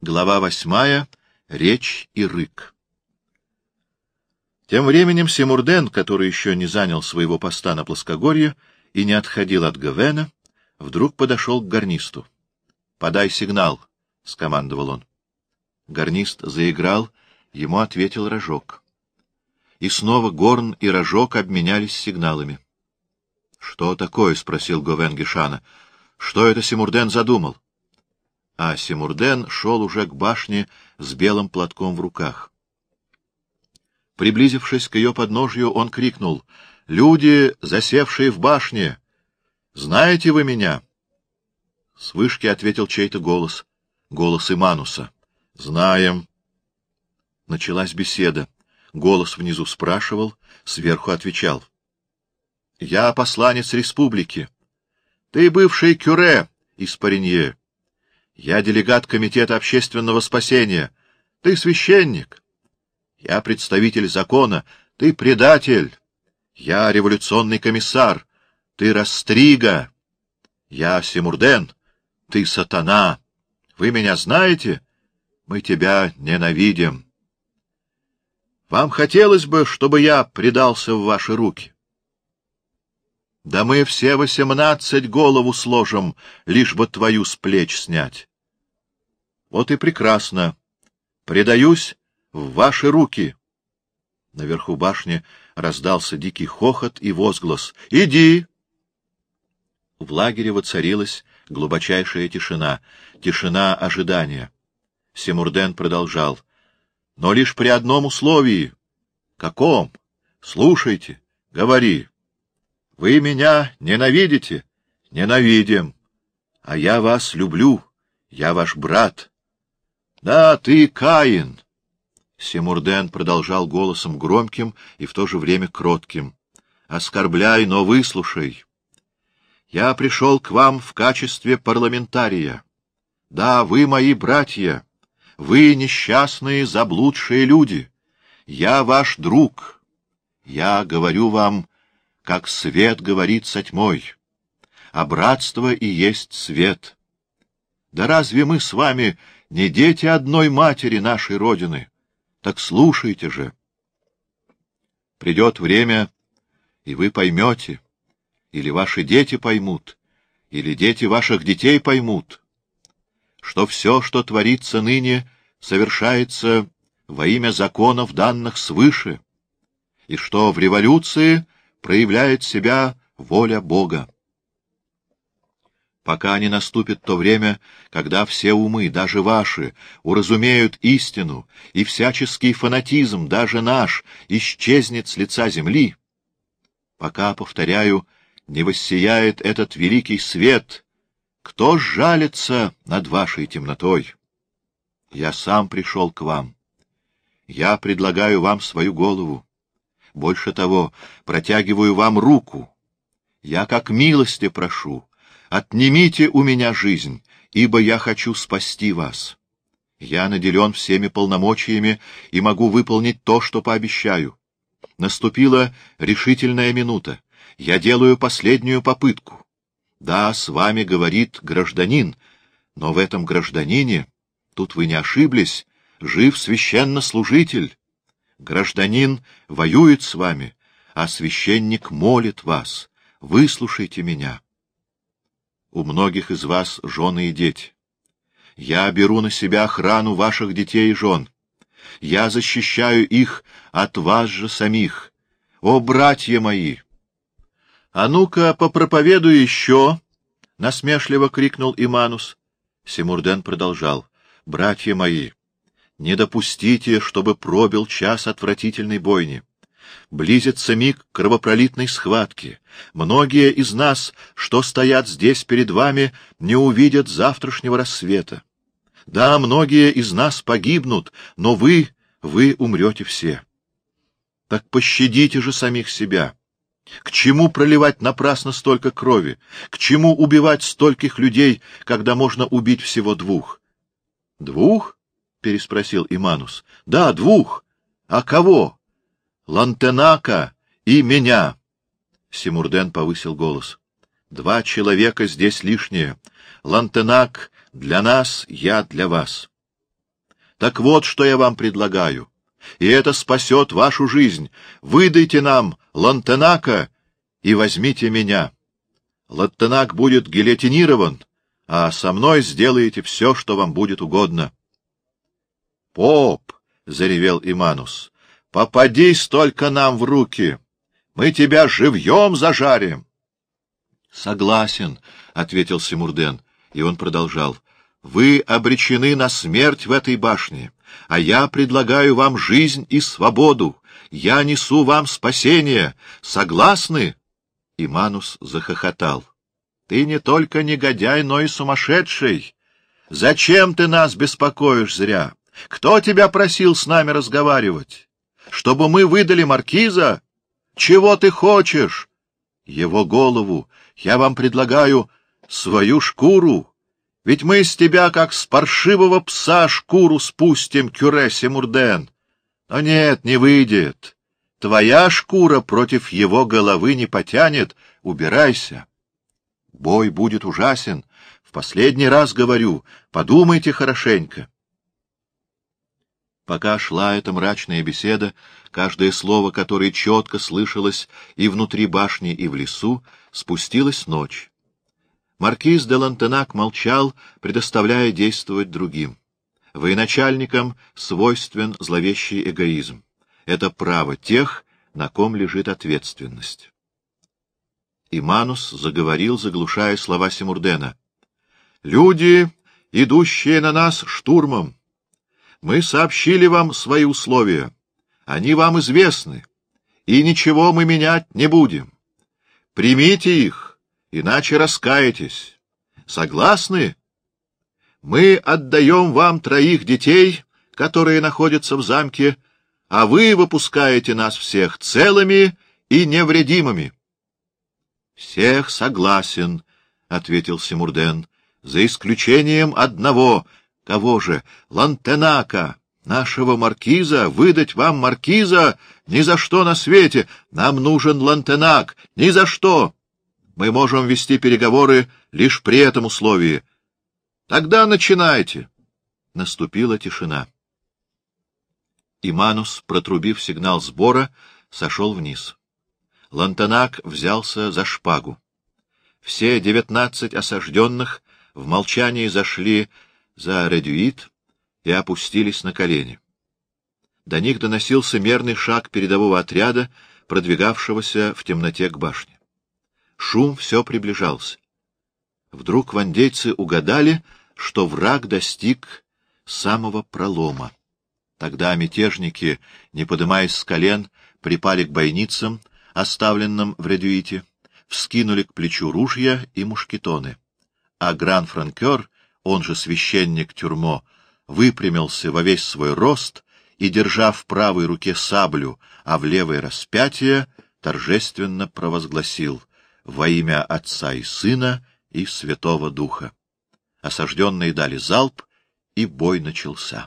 Глава восьмая. Речь и рык. Тем временем Симурден, который еще не занял своего поста на плоскогорье и не отходил от Гавена, вдруг подошел к гарнисту. — Подай сигнал, — скомандовал он. Гарнист заиграл, ему ответил рожок. И снова Горн и рожок обменялись сигналами. — Что такое? — спросил Говен Гишана. — Что это Симурден задумал? А Симурден шел уже к башне с белым платком в руках. Приблизившись к ее подножью, он крикнул. — Люди, засевшие в башне! Знаете вы меня? С вышки ответил чей-то голос. Голос Имануса. — Знаем. Началась беседа. Голос внизу спрашивал, сверху отвечал. — Я посланец республики. Ты бывший кюре из Паренье. Я делегат Комитета общественного спасения. Ты священник. Я представитель закона. Ты предатель. Я революционный комиссар. Ты Растрига. Я Симурден. Ты сатана. Вы меня знаете? Мы тебя ненавидим. Вам хотелось бы, чтобы я предался в ваши руки? Да мы все восемнадцать голову сложим, лишь бы твою с плеч снять. Вот и прекрасно. Предаюсь в ваши руки. Наверху башни раздался дикий хохот и возглас. «Иди!» В лагере воцарилась глубочайшая тишина, тишина ожидания. Семурден продолжал. Но лишь при одном условии. Каком? Слушайте, говори. Вы меня ненавидите? Ненавидим. А я вас люблю. Я ваш брат. Да, ты Каин. Семурден продолжал голосом громким и в то же время кротким. Оскорбляй, но выслушай. Я пришел к вам в качестве парламентария. Да, вы мои братья. Вы несчастные, заблудшие люди. Я ваш друг. Я говорю вам, как свет говорит со тьмой. А братство и есть свет. Да разве мы с вами не дети одной матери нашей Родины? Так слушайте же. Придет время, и вы поймете, или ваши дети поймут, или дети ваших детей поймут, что все, что творится ныне, совершается во имя законов, данных свыше, и что в революции проявляет себя воля Бога. Пока не наступит то время, когда все умы, даже ваши, уразумеют истину, и всяческий фанатизм, даже наш, исчезнет с лица земли, пока, повторяю, не воссияет этот великий свет, кто жалится над вашей темнотой? Я сам пришел к вам. Я предлагаю вам свою голову. Больше того, протягиваю вам руку. Я как милости прошу, отнимите у меня жизнь, ибо я хочу спасти вас. Я наделен всеми полномочиями и могу выполнить то, что пообещаю. Наступила решительная минута. Я делаю последнюю попытку. Да, с вами говорит гражданин, но в этом гражданине, тут вы не ошиблись, жив священнослужитель. Гражданин воюет с вами, а священник молит вас. Выслушайте меня. У многих из вас жены и дети. Я беру на себя охрану ваших детей и жен. Я защищаю их от вас же самих. О, братья мои! — А ну-ка, попроповедуй еще! — насмешливо крикнул Иманус. Симурден продолжал. — Братья мои, не допустите, чтобы пробил час отвратительной бойни. Близится миг кровопролитной схватки. Многие из нас, что стоят здесь перед вами, не увидят завтрашнего рассвета. Да, многие из нас погибнут, но вы, вы умрете все. Так пощадите же самих себя. К чему проливать напрасно столько крови? К чему убивать стольких людей, когда можно убить всего двух? — Двух? — переспросил Иманус. — Да, двух. А кого? — Лантенака и меня. Симурден повысил голос. — Два человека здесь лишние. Лантенак для нас, я для вас. Так вот, что я вам предлагаю. И это спасет вашу жизнь. Выдайте нам Лантенака и возьмите меня. Лантенак будет гильотинирован, а со мной сделаете все, что вам будет угодно. — Поп! — заревел Иманус. — Попадись только нам в руки! Мы тебя живьем зажарим! — Согласен, — ответил Симурден, и он продолжал. — Вы обречены на смерть в этой башне, а я предлагаю вам жизнь и свободу. Я несу вам спасение. Согласны? Иманус захохотал. Ты не только негодяй, но и сумасшедший. Зачем ты нас беспокоишь зря? Кто тебя просил с нами разговаривать? Чтобы мы выдали маркиза? Чего ты хочешь? Его голову. Я вам предлагаю свою шкуру. Ведь мы с тебя, как с паршивого пса, шкуру спустим, Кюресе Мурден. Но нет, не выйдет. Твоя шкура против его головы не потянет. Убирайся. Бой будет ужасен. В последний раз говорю, подумайте хорошенько. Пока шла эта мрачная беседа, каждое слово которое четко слышалось и внутри башни, и в лесу, спустилась ночь. Маркиз де Лантенак молчал, предоставляя действовать другим. Военачальникам свойствен зловещий эгоизм. Это право тех, на ком лежит ответственность. Иманус заговорил, заглушая слова Симурдена. — Люди, идущие на нас штурмом, мы сообщили вам свои условия. Они вам известны, и ничего мы менять не будем. Примите их, иначе раскаетесь. Согласны? Мы отдаем вам троих детей, которые находятся в замке, а вы выпускаете нас всех целыми и невредимыми. Всех согласен, — ответил Симурден, — за исключением одного. Кого же? Лантенака, нашего маркиза. Выдать вам маркиза? Ни за что на свете. Нам нужен Лантенак. Ни за что. Мы можем вести переговоры лишь при этом условии. Тогда начинайте. Наступила тишина. Иманус, протрубив сигнал сбора, сошел вниз. Лантанак взялся за шпагу. Все девятнадцать осажденных в молчании зашли за редюит и опустились на колени. До них доносился мерный шаг передового отряда, продвигавшегося в темноте к башне. Шум все приближался. Вдруг вандейцы угадали, что враг достиг самого пролома. Тогда мятежники, не подымаясь с колен, припали к бойницам, оставленном в редюите, вскинули к плечу ружья и мушкетоны. А гран-франкер, он же священник тюрьмо, выпрямился во весь свой рост и, держа в правой руке саблю, а в левой распятие, торжественно провозгласил «Во имя Отца и Сына и Святого Духа». Осажденные дали залп, и бой начался.